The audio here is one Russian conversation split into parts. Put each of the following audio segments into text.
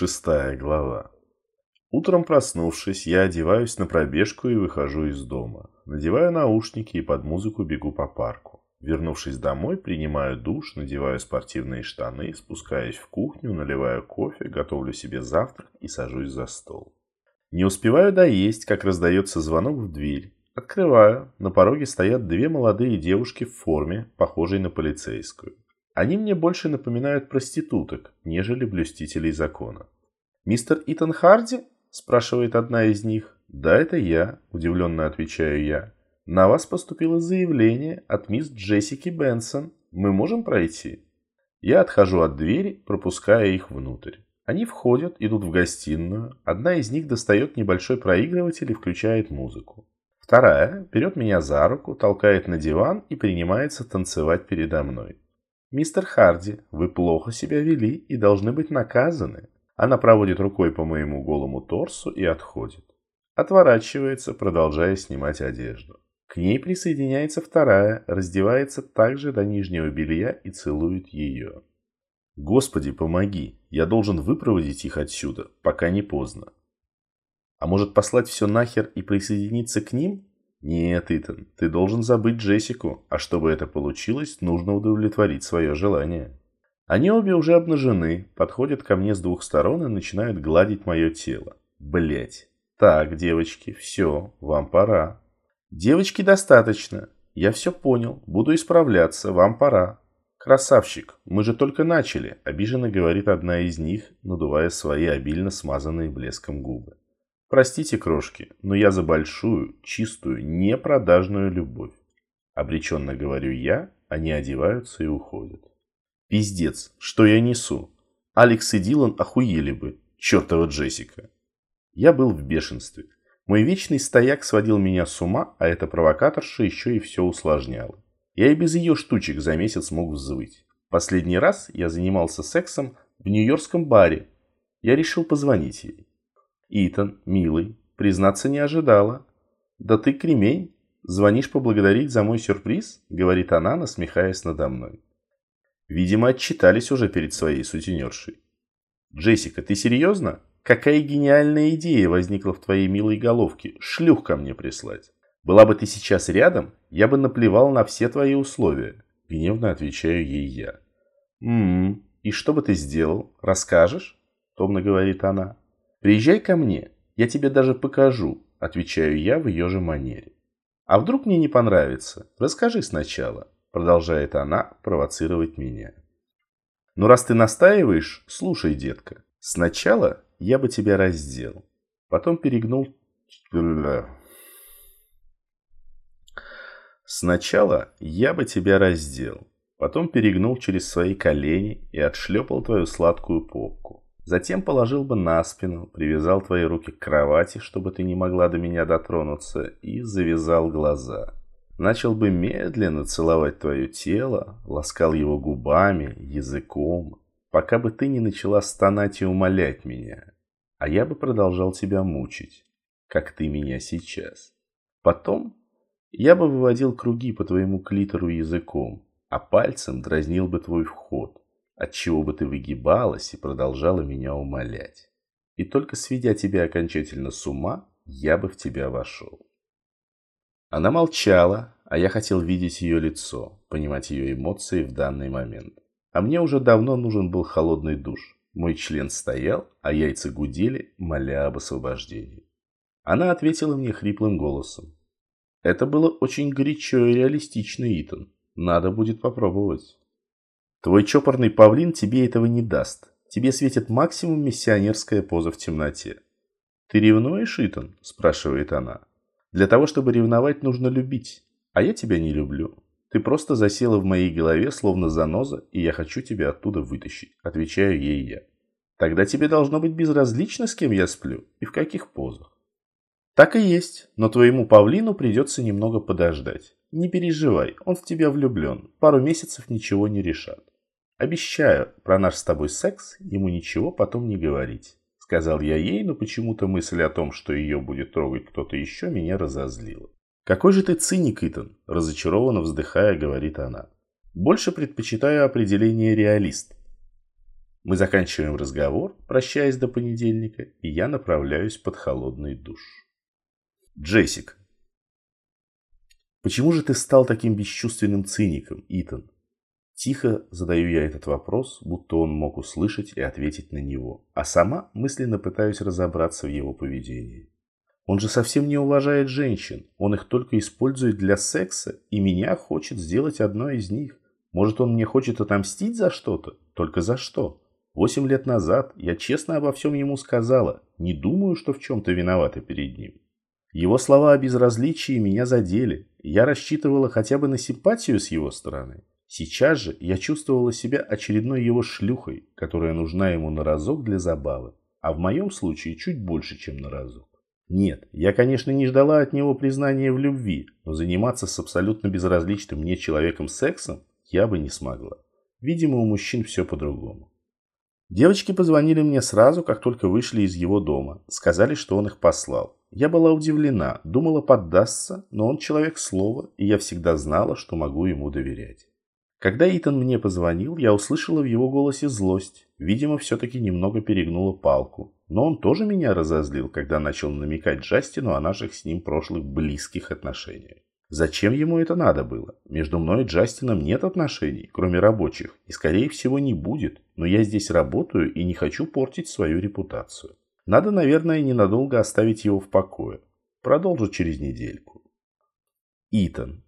Шестая глава. Утром проснувшись, я одеваюсь на пробежку и выхожу из дома. Надеваю наушники и под музыку бегу по парку. Вернувшись домой, принимаю душ, надеваю спортивные штаны, спускаюсь в кухню, наливаю кофе, готовлю себе завтрак и сажусь за стол. Не успеваю доесть, как раздается звонок в дверь. Открываю. На пороге стоят две молодые девушки в форме, похожей на полицейскую. Они мне больше напоминают проституток, нежели блюстителей закона. «Мистер Итан Харди?» – спрашивает одна из них. «Да, это я», – удивленно отвечаю я. «На вас поступило заявление от мисс Джессики Бенсон. Мы можем пройти?» Я отхожу от двери, пропуская их внутрь. Они входят, идут в гостиную. Одна из них достает небольшой проигрыватель и включает музыку. Вторая берет меня за руку, толкает на диван и принимается танцевать передо мной. «Мистер Харди, вы плохо себя вели и должны быть наказаны». Она проводит рукой по моему голому торсу и отходит. Отворачивается, продолжая снимать одежду. К ней присоединяется вторая, раздевается также до нижнего белья и целует ее. «Господи, помоги! Я должен выпроводить их отсюда, пока не поздно». «А может послать все нахер и присоединиться к ним?» «Нет, Итан, ты должен забыть Джессику, а чтобы это получилось, нужно удовлетворить свое желание». Они обе уже обнажены, подходят ко мне с двух сторон и начинают гладить мое тело. Блять. Так, девочки, все, вам пора. Девочки, достаточно. Я все понял, буду исправляться, вам пора. Красавчик, мы же только начали, обиженно говорит одна из них, надувая свои обильно смазанные блеском губы. Простите, крошки, но я за большую, чистую, непродажную любовь. Обреченно говорю я, они одеваются и уходят. Пиздец, что я несу? Алекс и Дилан охуели бы, чертова Джессика. Я был в бешенстве. Мой вечный стояк сводил меня с ума, а эта провокаторша еще и все усложняла. Я и без ее штучек за месяц мог взвыть. Последний раз я занимался сексом в нью-йоркском баре. Я решил позвонить ей. Итан, милый, признаться не ожидала. Да ты кремень. Звонишь поблагодарить за мой сюрприз? Говорит она, насмехаясь надо мной. Видимо, отчитались уже перед своей сутенершей. Джессика, ты серьезно? Какая гениальная идея возникла в твоей милой головке? Шлюх ко мне прислать. Была бы ты сейчас рядом, я бы наплевал на все твои условия. Гневно отвечаю ей я. «М-м, и что бы ты сделал? Расскажешь?» Томно говорит она. «Приезжай ко мне, я тебе даже покажу», – отвечаю я в ее же манере. «А вдруг мне не понравится? Расскажи сначала», – продолжает она провоцировать меня. «Ну раз ты настаиваешь, слушай, детка. Сначала я бы тебя раздел, потом перегнул... Сначала я бы тебя раздел, потом перегнул через свои колени и отшлепал твою сладкую попку. Затем положил бы на спину, привязал твои руки к кровати, чтобы ты не могла до меня дотронуться, и завязал глаза. Начал бы медленно целовать твое тело, ласкал его губами, языком, пока бы ты не начала стонать и умолять меня. А я бы продолжал тебя мучить, как ты меня сейчас. Потом я бы выводил круги по твоему клитору языком, а пальцем дразнил бы твой вход отчего бы ты выгибалась и продолжала меня умолять. И только сведя тебя окончательно с ума, я бы в тебя вошел. Она молчала, а я хотел видеть ее лицо, понимать ее эмоции в данный момент. А мне уже давно нужен был холодный душ. Мой член стоял, а яйца гудели, моля об освобождении. Она ответила мне хриплым голосом. Это было очень горячо и реалистично, Итан. Надо будет попробовать. Твой чопорный павлин тебе этого не даст. Тебе светит максимум миссионерская поза в темноте. «Ты ревнуешь, Итан?» – спрашивает она. «Для того, чтобы ревновать, нужно любить. А я тебя не люблю. Ты просто засела в моей голове, словно заноза, и я хочу тебя оттуда вытащить», – отвечаю ей я. «Тогда тебе должно быть безразлично, с кем я сплю и в каких позах». «Так и есть, но твоему павлину придется немного подождать. Не переживай, он в тебя влюблен. Пару месяцев ничего не решат. Обещаю, про наш с тобой секс ему ничего потом не говорить. Сказал я ей, но почему-то мысль о том, что ее будет трогать кто-то еще, меня разозлила. «Какой же ты циник, Итан!» – разочарованно вздыхая, говорит она. «Больше предпочитаю определение реалист». Мы заканчиваем разговор, прощаясь до понедельника, и я направляюсь под холодный душ. Джессик. Почему же ты стал таким бесчувственным циником, Итан? Тихо задаю я этот вопрос, будто он мог услышать и ответить на него, а сама мысленно пытаюсь разобраться в его поведении. Он же совсем не уважает женщин, он их только использует для секса, и меня хочет сделать одной из них. Может, он мне хочет отомстить за что-то? Только за что? Восемь лет назад я честно обо всем ему сказала, не думаю, что в чем-то виновата перед ним. Его слова о безразличии меня задели, я рассчитывала хотя бы на симпатию с его стороны. Сейчас же я чувствовала себя очередной его шлюхой, которая нужна ему на разок для забавы, а в моем случае чуть больше, чем на разок. Нет, я, конечно, не ждала от него признания в любви, но заниматься с абсолютно безразличным мне человеком сексом я бы не смогла. Видимо, у мужчин все по-другому. Девочки позвонили мне сразу, как только вышли из его дома. Сказали, что он их послал. Я была удивлена, думала поддастся, но он человек слова, и я всегда знала, что могу ему доверять. Когда Итан мне позвонил, я услышала в его голосе злость. Видимо, все-таки немного перегнула палку. Но он тоже меня разозлил, когда начал намекать Джастину о наших с ним прошлых близких отношениях. Зачем ему это надо было? Между мной и Джастином нет отношений, кроме рабочих, и скорее всего не будет, но я здесь работаю и не хочу портить свою репутацию. Надо, наверное, ненадолго оставить его в покое. Продолжу через недельку. Итан.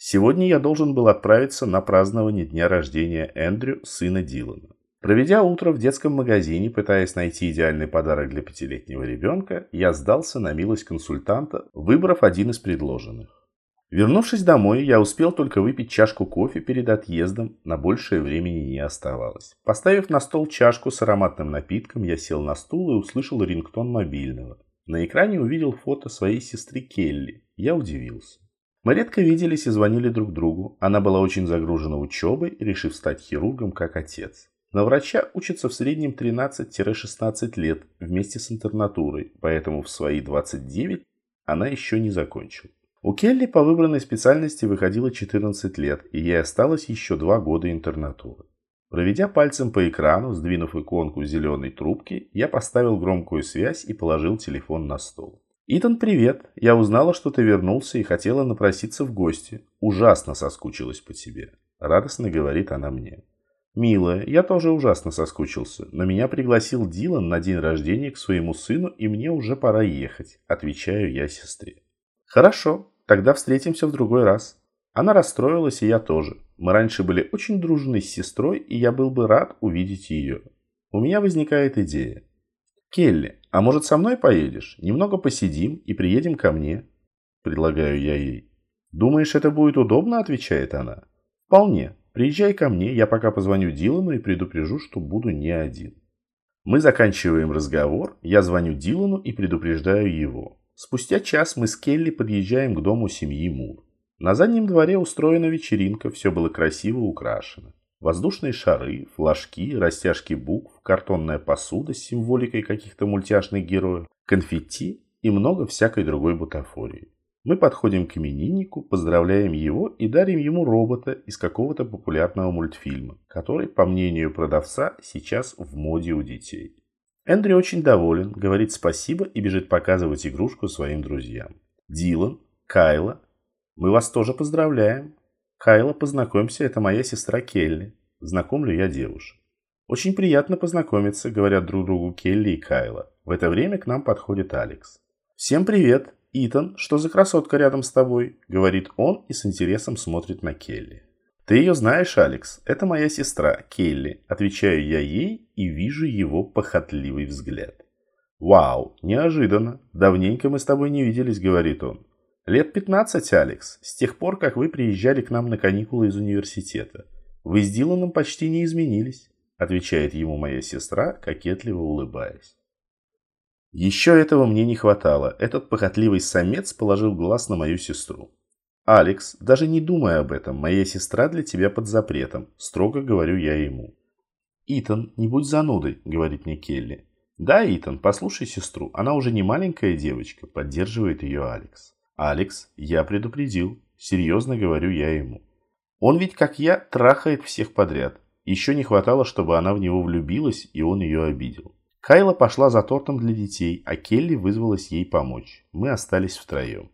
Сегодня я должен был отправиться на празднование дня рождения Эндрю, сына Дилана. Проведя утро в детском магазине, пытаясь найти идеальный подарок для пятилетнего ребенка, я сдался на милость консультанта, выбрав один из предложенных. Вернувшись домой, я успел только выпить чашку кофе перед отъездом, на большее времени не оставалось. Поставив на стол чашку с ароматным напитком, я сел на стул и услышал рингтон мобильного. На экране увидел фото своей сестры Келли. Я удивился. Мы редко виделись и звонили друг другу. Она была очень загружена учебой, решив стать хирургом, как отец. На врача учится в среднем 13-16 лет вместе с интернатурой, поэтому в свои 29 она еще не закончила. У Келли по выбранной специальности выходило 14 лет, и ей осталось еще два года интернатуры. Проведя пальцем по экрану, сдвинув иконку зеленой трубки, я поставил громкую связь и положил телефон на стол. «Итан, привет. Я узнала, что ты вернулся и хотела напроситься в гости. Ужасно соскучилась по тебе», – радостно говорит она мне. «Милая, я тоже ужасно соскучился, но меня пригласил Дилан на день рождения к своему сыну, и мне уже пора ехать», – отвечаю я сестре. «Хорошо, тогда встретимся в другой раз». Она расстроилась, и я тоже. Мы раньше были очень дружны с сестрой, и я был бы рад увидеть ее. У меня возникает идея. «Келли, а может со мной поедешь? Немного посидим и приедем ко мне?» Предлагаю я ей. «Думаешь, это будет удобно?» – отвечает она. «Вполне. Приезжай ко мне, я пока позвоню Дилану и предупрежу, что буду не один». Мы заканчиваем разговор, я звоню Дилану и предупреждаю его. Спустя час мы с Келли подъезжаем к дому семьи Мур. На заднем дворе устроена вечеринка, все было красиво украшено. Воздушные шары, флажки, растяжки букв, картонная посуда с символикой каких-то мультяшных героев, конфетти и много всякой другой бутафории. Мы подходим к имениннику, поздравляем его и дарим ему робота из какого-то популярного мультфильма, который, по мнению продавца, сейчас в моде у детей. Эндрю очень доволен, говорит спасибо и бежит показывать игрушку своим друзьям. Дилан, Кайла, мы вас тоже поздравляем. Кайла, познакомься, это моя сестра Келли. Знакомлю я девушек. Очень приятно познакомиться, говорят друг другу Келли и Кайла. В это время к нам подходит Алекс. Всем привет, Итан, что за красотка рядом с тобой? Говорит он и с интересом смотрит на Келли. Ты ее знаешь, Алекс, это моя сестра, Келли. Отвечаю я ей и вижу его похотливый взгляд. Вау, неожиданно. Давненько мы с тобой не виделись, говорит он. Лет 15, Алекс, с тех пор, как вы приезжали к нам на каникулы из университета. Вы с Диланом почти не изменились, отвечает ему моя сестра, кокетливо улыбаясь. Еще этого мне не хватало. Этот похотливый самец положил глаз на мою сестру. «Алекс, даже не думай об этом, моя сестра для тебя под запретом», – строго говорю я ему. «Итан, не будь занудой», – говорит мне Келли. «Да, Итан, послушай сестру, она уже не маленькая девочка», – поддерживает ее Алекс. «Алекс, я предупредил. Серьезно говорю я ему. Он ведь, как я, трахает всех подряд. Еще не хватало, чтобы она в него влюбилась, и он ее обидел. Кайла пошла за тортом для детей, а Келли вызвалась ей помочь. Мы остались втроем.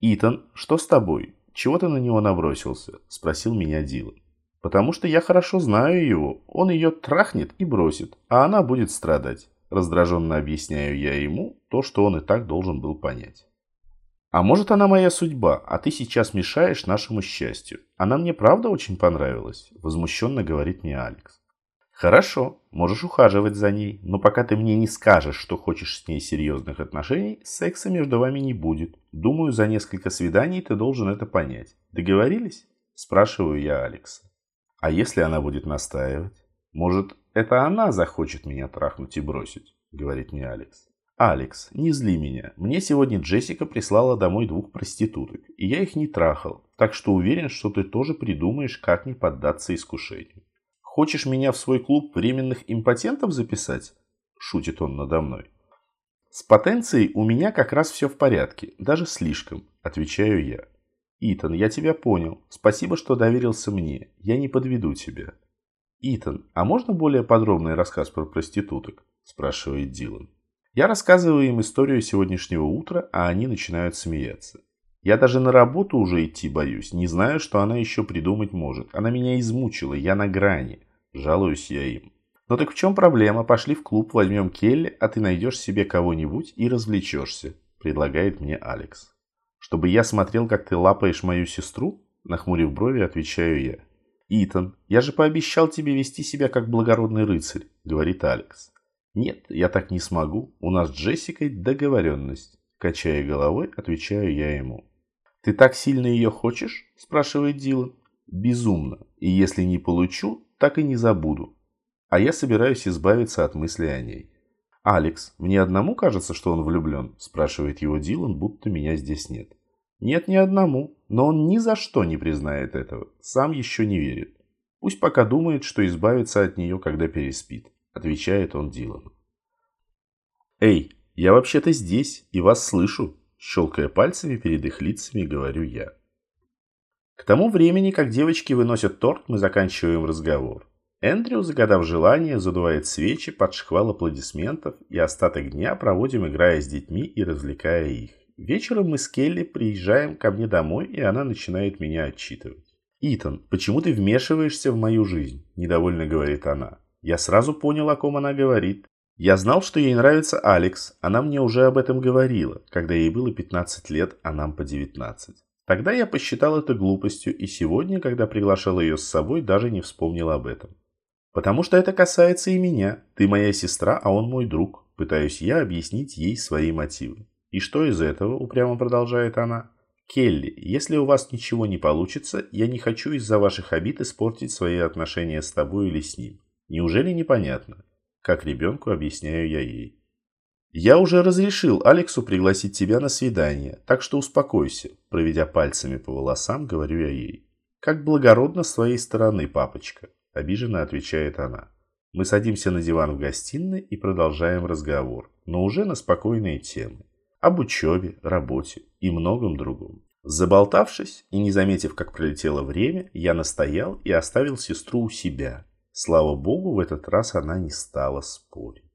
«Итан, что с тобой? Чего ты на него набросился?» – спросил меня Дилан. «Потому что я хорошо знаю его. Он ее трахнет и бросит, а она будет страдать». Раздраженно объясняю я ему то, что он и так должен был понять. А может она моя судьба, а ты сейчас мешаешь нашему счастью. Она мне правда очень понравилась, возмущенно говорит мне Алекс. Хорошо, можешь ухаживать за ней, но пока ты мне не скажешь, что хочешь с ней серьезных отношений, секса между вами не будет. Думаю, за несколько свиданий ты должен это понять. Договорились? Спрашиваю я Алекса. А если она будет настаивать? Может, это она захочет меня трахнуть и бросить? Говорит мне Алекс. «Алекс, не зли меня. Мне сегодня Джессика прислала домой двух проституток, и я их не трахал, так что уверен, что ты тоже придумаешь, как не поддаться искушению. Хочешь меня в свой клуб временных импотентов записать?» Шутит он надо мной. «С потенцией у меня как раз все в порядке, даже слишком», отвечаю я. «Итан, я тебя понял. Спасибо, что доверился мне. Я не подведу тебя». «Итан, а можно более подробный рассказ про проституток?» спрашивает Дилан. Я рассказываю им историю сегодняшнего утра, а они начинают смеяться. Я даже на работу уже идти боюсь, не знаю, что она еще придумать может. Она меня измучила, я на грани. Жалуюсь я им. Ну так в чем проблема? Пошли в клуб, возьмем Келли, а ты найдешь себе кого-нибудь и развлечешься, предлагает мне Алекс. Чтобы я смотрел, как ты лапаешь мою сестру? Нахмурив брови, отвечаю я. Итан, я же пообещал тебе вести себя как благородный рыцарь, говорит Алекс. «Нет, я так не смогу. У нас с Джессикой договоренность». Качая головой, отвечаю я ему. «Ты так сильно ее хочешь?» – спрашивает Дилан. «Безумно. И если не получу, так и не забуду. А я собираюсь избавиться от мысли о ней». «Алекс, мне одному кажется, что он влюблен?» – спрашивает его Дилан, будто меня здесь нет. «Нет, ни одному. Но он ни за что не признает этого. Сам еще не верит. Пусть пока думает, что избавится от нее, когда переспит. – отвечает он Дилану. «Эй, я вообще-то здесь и вас слышу», – щелкая пальцами перед их лицами, говорю я. К тому времени, как девочки выносят торт, мы заканчиваем разговор. Эндрю, загадав желание, задувает свечи под шквал аплодисментов и остаток дня проводим, играя с детьми и развлекая их. Вечером мы с Келли приезжаем ко мне домой, и она начинает меня отчитывать. «Итан, почему ты вмешиваешься в мою жизнь?» – недовольно говорит она. Я сразу понял, о ком она говорит. Я знал, что ей нравится Алекс. Она мне уже об этом говорила, когда ей было 15 лет, а нам по 19. Тогда я посчитал это глупостью, и сегодня, когда приглашал ее с собой, даже не вспомнил об этом. Потому что это касается и меня. Ты моя сестра, а он мой друг. Пытаюсь я объяснить ей свои мотивы. И что из этого, упрямо продолжает она? Келли, если у вас ничего не получится, я не хочу из-за ваших обид испортить свои отношения с тобой или с ним. Неужели непонятно? Как ребенку объясняю я ей. Я уже разрешил Алексу пригласить тебя на свидание, так что успокойся. Проведя пальцами по волосам, говорю я ей. Как благородно с твоей стороны, папочка, обиженно отвечает она. Мы садимся на диван в гостиной и продолжаем разговор, но уже на спокойные темы. Об учебе, работе и многом другом. Заболтавшись и не заметив, как пролетело время, я настоял и оставил сестру у себя, Слава богу, в этот раз она не стала спорить.